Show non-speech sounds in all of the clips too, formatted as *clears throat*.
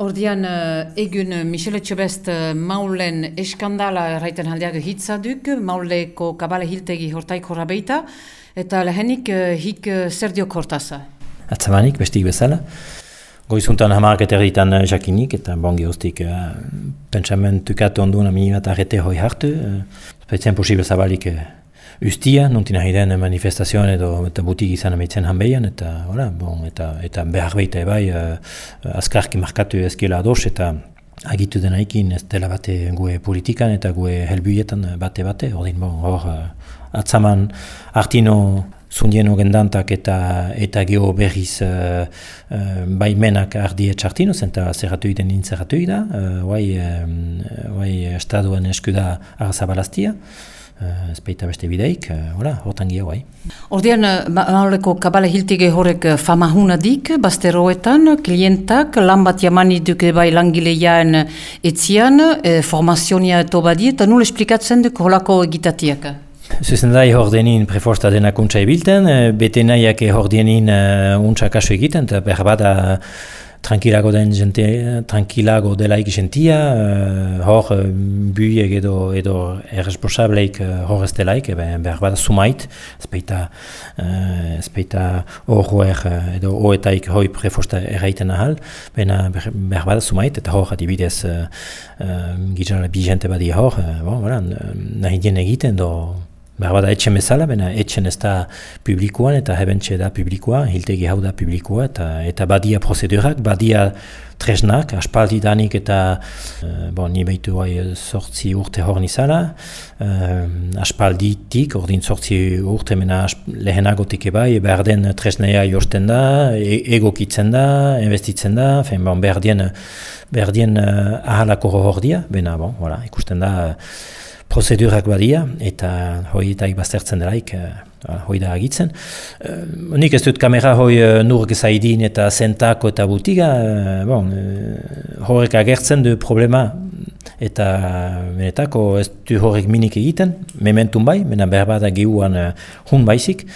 Ordian, uh, egun Michele Txobest uh, maulen eskandala erraiten aldeak hitzaduk, mauleko kabale hiltegi hortaik horra beita, eta lehenik uh, hik uh, zer diok hortaza? Atzamanik, bestik bezala. Goizuntan hamarrak eta erditan jakinik, eta bongi hostik uh, pentsamentukatu onduna mini bat arrete hoi hartu. Uh, posible zabalik ustia, nontin nahi den manifestazioan edo eta butik izan amaitzen hanbeian, eta, ora, bon, eta, eta behar behita ebai uh, azkarki markatu ezkiela ados, eta agitu denaikin ez dela bate gue politikan eta gue helbuietan bate-bate, ordin bon, hor uh, atzaman artino zundien ogendantak eta eta geho berriz uh, uh, baimenak ardie txartino, zenta zerratu iten nintzerratu da, uh, guai, uh, estaduen eskuda arzabalaztia, Uh, ez beste bideik, uh, hola, hortan gira guai. Ordean, mauleko kabale hiltige horrek famahuna dik, basteroetan, klientak, lan bat jamani duke bai langileiaen etzian, eh, formazionia eto badi, eta nul esplikatzen duk holako egitatiak? Zuzen da, hordenin preforsta dena kuntza ebilten, bete nahiak hordenin uh, untsa kaso egiten, eta behar bada tranquilago den gente, tranquilago delaik jentia, uh, hor uh, buiek edo, edo erresponsableik uh, hor ez delaik, ebe, behar bada sumait, ezpeita uh, hor edo oetaik hoi prefosta erraiten ahal, bena behar bada sumait, eta hor adibidez uh, uh, gizara bi jente badi hor, uh, bon, voilà, nahi dien egiten do Behar bada etxen bezala, baina etxen ez da publikoan eta hebentxe da publikoa, hiltegi hau da publikoa eta, eta badia prozedurak, badia tresnak, aspaldi danik eta uh, bon, ni behitu bai sortzi urte hor nizala, uh, aspalditik, ordin sortzi urte mena lehenagotik ebai, behar den tresnea josten da, e egokitzen da, investitzen da, fen, bon, behar dien, behar dien uh, ahalako hor dia, baina bon, voilà, ikusten da, prozedurak badia, eta hoi eta baztertzen delaik, uh, hoi da agitzen. Uh, nik ez dut kamera hoi uh, nurk zaidin eta zentako eta butiga, bon, horrek agertzen du problema, eta menetako ez du horrek minik egiten, mementun bai, mena berbada gehuan uh, hun baizik,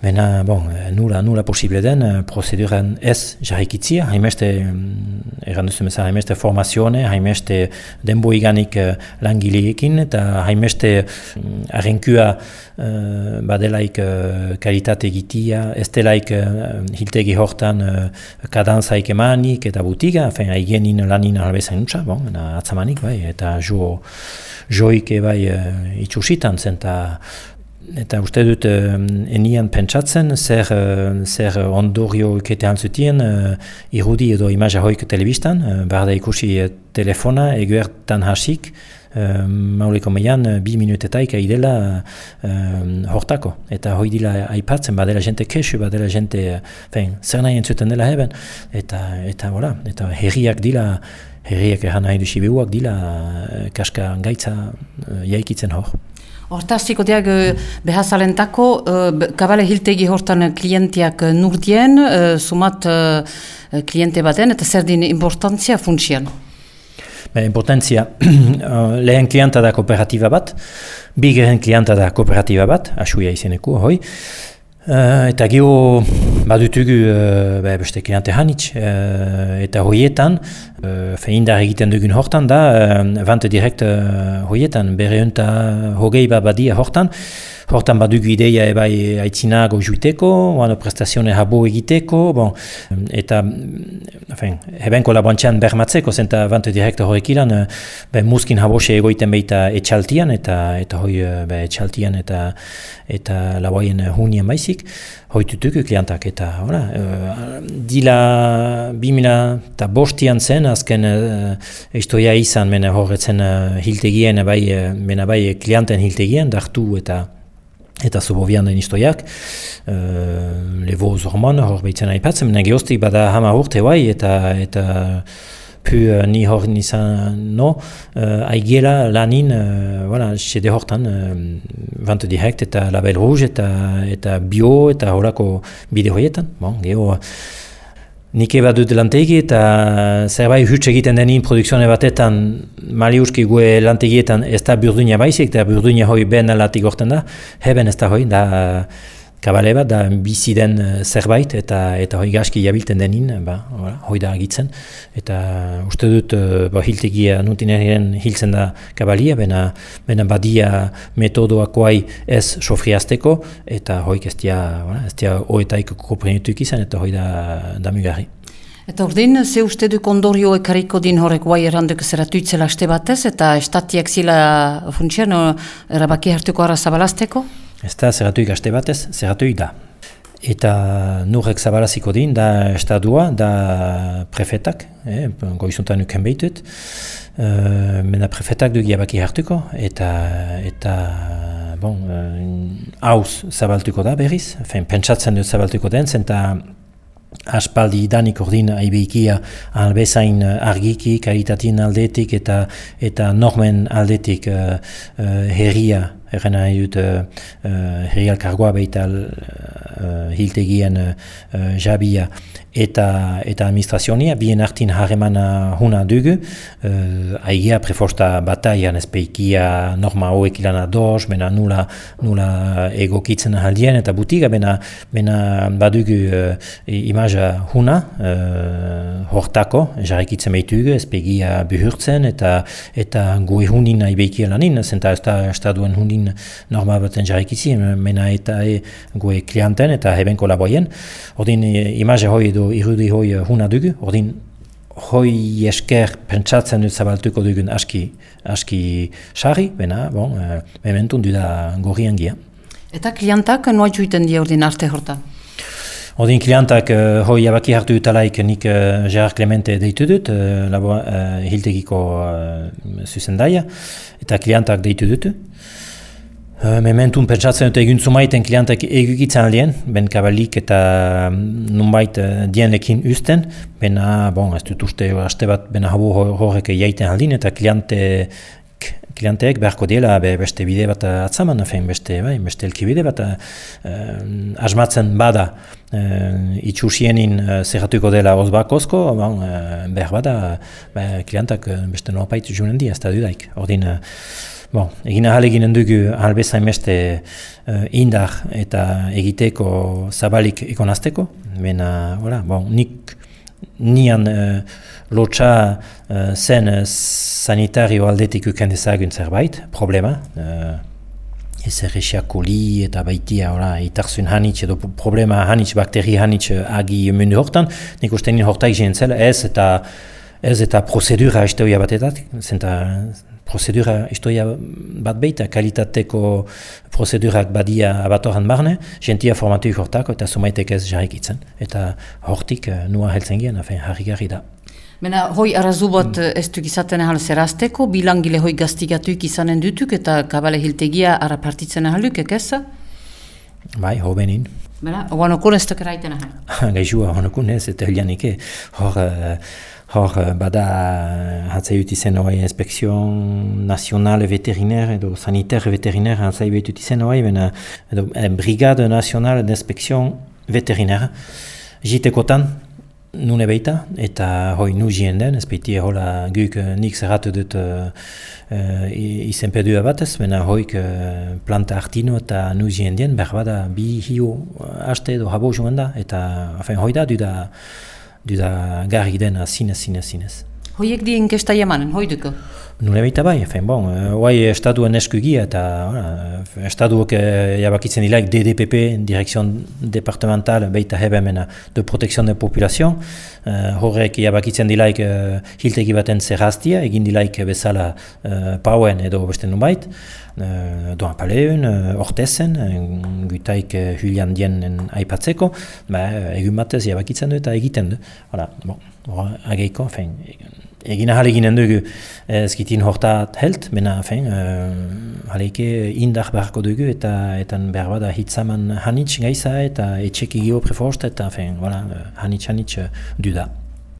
Bena, bon, nula, nula posible den, uh, prozeduran ez jarrikitzia, haimeste, mm, erran duzu meza, haimeste formazioane, haimeste denbo iganik uh, langileekin, eta haimeste um, arrenkua badelaik kalitate egitia, ez delaik hiltegi hortan kadantzaik emanik eta butiga, fein haigenin lanin albezain nutsa, bon, atzamanik, bai, eta jo, joik bai itxusitan zen, Eta uste dut uh, enian pentsatzen zer, uh, zer ondorio iketean zutien uh, irudi edo imaja hoik telebistan, uh, behar da ikusi uh, telefona eguertan hasik, uh, mauleko meian uh, bi minutetaik aidela uh, hortako. Eta hoi dila aipatzen, badela jente kesu, badela jente, fein, zer nahi entzuten dela heben, eta, eta, voilà, eta herriak dila, herriak erran nahi dusibiuak dila uh, kaska gaitza uh, jaikitzen hor. Hortaziko diag eh, behazalentako, uh, kabale hiltegi hortan klientiak nurdien, sumat uh, kliente baten, eta zer din importantzia funtsian? Be, importantzia, *clears throat* lehen klienta da kooperatiba bat, bigeren klienta da kooperatiba bat, asuia izeneko, hoi, Uh, eta gio badutugu uh, beste kliente hanitz uh, eta hoietan uh, feindar egiten dugun hortan da uh, vante direkt uh, hoietan bere hogei bat badia hortan Hortan badugu ideia ebai aitzinago juiteko, bueno, prestazione habo egiteko, bon, eta enfin, hebenko laboantxean bermatzeko, zenta vante direkta horrek ilan, be, muskin habose egoiten behita etxaltian, eta eta hoi be, etxaltian eta eta laboien hunien baizik, hoi tutuku klientak, eta hola, uh, dila bimila eta bostian zen, azken istoia izan, mena horretzen uh, hiltegien, bai, mena bai klienten hiltegien, dartu eta eta zubovian den istoiak, uh, levo zorman hor behitzen aipatzen, mena gehoztik bada hama urte bai, eta, eta pu uh, ni hor nizan no, uh, aigiela lanin, uh, voilà, sede hortan, uh, vante direkt eta label rouge eta, eta bio eta horako bide horietan, bon, geho, Nik eba dut lantegi eta zerbait huts egiten denin produkzione batetan maliuski gue lantegietan ez da burduina baizik eta burduina hoi ben alatik orten da, heben ez da hoi, da kabale bat da bizi den eh, zerbait eta eta hoi gaski jabilten denin, ba, hoi da agitzen. Eta uste dut uh, ba, hiltegia nutinearen hiltzen da kabalia, bena, bena badia metodoakoai ez sofriazteko eta hoi ez dia, ez dia oetaik koprenetuk izan eta hoi da, da. Eta urdin, ze uste du kondorio ekariko din horrek guai erranduk zeratu itzela aste batez eta estatiak zila funtsian erabaki hartuko ara zabalazteko? Ez da zeratu ikaste batez, zeratu da. Eta nurrek zabalaziko din, da estadua, da prefetak, eh, goizuntan nuken behitut, uh, mena prefetak du giabaki hartuko, eta, eta bon, hauz uh, zabaltuko da berriz, fein, pentsatzen dut zabaltuko den, zenta aspaldi idanik ordin aibekia albezain argiki, karitatien aldetik eta eta normen aldetik uh, uh, herria Egen nahi dut uh, uh, kargoa behita uh, hiltegien uh, jabia. Eta, eta administrazionia, bien hartin harremana huna dugu, uh, aigia preforsta bataian ezpeikia norma hoek ilan ados, mena nula, nula egokitzen ahaldien eta butiga, bena, bena badugu uh, imaja huna, uh, hortako, jarrikitzen behitugu, ezpeikia buhurtzen eta eta goe hunin nahi behikia lanin, zenta ez da estaduen hunin egin norma baten jarrikizi, mena eta e, goe klienten eta heben kolaboien. Ordin e, imaze hoi edo irudi hoi e, huna dugu, ordin hoi esker pentsatzen dut zabaltuko dugun aski, aski sarri, bena, bon, e, mementun du da gorri angia. Eta klientak noa juiten di ordin arte hortan? Odin klientak uh, hoi abaki hartu dutalaik nik uh, Gerard Clemente deitu dut, uh, labo, uh, hiltegiko uh, zuzendaia, eta klientak deitu dut. Mementun pentsatzen dut egin zumaiten klientak egukitzen aldien, ben kabalik eta mm, nunbait uh, dienekin usten, ben ah, bon, ez dut uste haste bat ben habu horrek jaiten aldin eta kliente klienteek beharko diela be, beste bide bat atzaman, fein beste, bai, beste elki bide bat uh, asmatzen bada uh, itxusienin uh, zerratuko dela ozbakozko, bon, uh, behar bada uh, klientak beste nopait junen di, ez da dudaik. Ordin, Bon, egin ahal eginen dugu ahalbezain beste uh, indar eta egiteko zabalik ikonazteko. Bena, hola, bon, nik nian uh, lotxa uh, zen uh, sanitario aldetik uken dezagun zerbait, problema. Uh, ez koli eta baitia, hola, itarzun hanitz edo problema hanitz, bakteri hanitz agi mundu hortan. Nik uste nien hortak zela ez eta ez eta prozedura historia batetat, zenta prozedura historia bat beita, kalitateko prozedurak badia abatoran barne, gentia formatuik hortako eta sumaitek ez jarrikitzen. Eta hortik uh, nua heltzen gian, afen, harri da. Mena, hoi arazu bat mm. ez duk izaten ahal zerazteko, bilangile hoi gaztigatuik izanen dutuk eta kabale hiltegia ara partitzen ahaluk, ekeza? Bai, ho benin. Mena, oan okun ez duk eraiten ahal? *laughs* Gaizua, oan okun ez, eta helianik, hor... Uh, Hor, eh, bada, hatzai dut izen hori inspekzion nazionale veteriner edo saniter veteriner hatzai dut izen hori, bena, edo, e, brigade nazionale d'inspekzion veteriner. Jitekotan, nune beita, eta hoi nu jien den, ez beiti hola guk eh, nik zerratu dut uh, uh, izen pedua batez, bena hoik uh, planta artino eta nu jien den, behar bada bi hio haste edo habo da, eta hafen hoi da du da du da garri dena zinez, zinez, zinez. Hoiek di inkesta jamanen, hoi duko? Nule baita bai, fein bon, hoai eh, estaduen eskugia eta uh, estaduok uh, jabakitzen dilaik DDPP, Direkzion Departamental, baita hebemena de Protekzion de Populazio, uh, horrek jabakitzen dilaik uh, hiltegi baten zerraztia, egin dilaik bezala uh, pauen edo beste nubait, uh, doan paleun, uh, ortezen, uh, gutaik uh, hulian dienen aipatzeko, ba, egun batez jabakitzen du eta egiten du. Hala, bon, ageiko, fein, egin ahal eginen dugu ezkitin hortat helt, bena fein, uh, haleike indar beharko dugu eta etan behar bada hitzaman hanitz gaiza eta etxeki gio preforst eta fein, voilà, hanitz hanitz du da.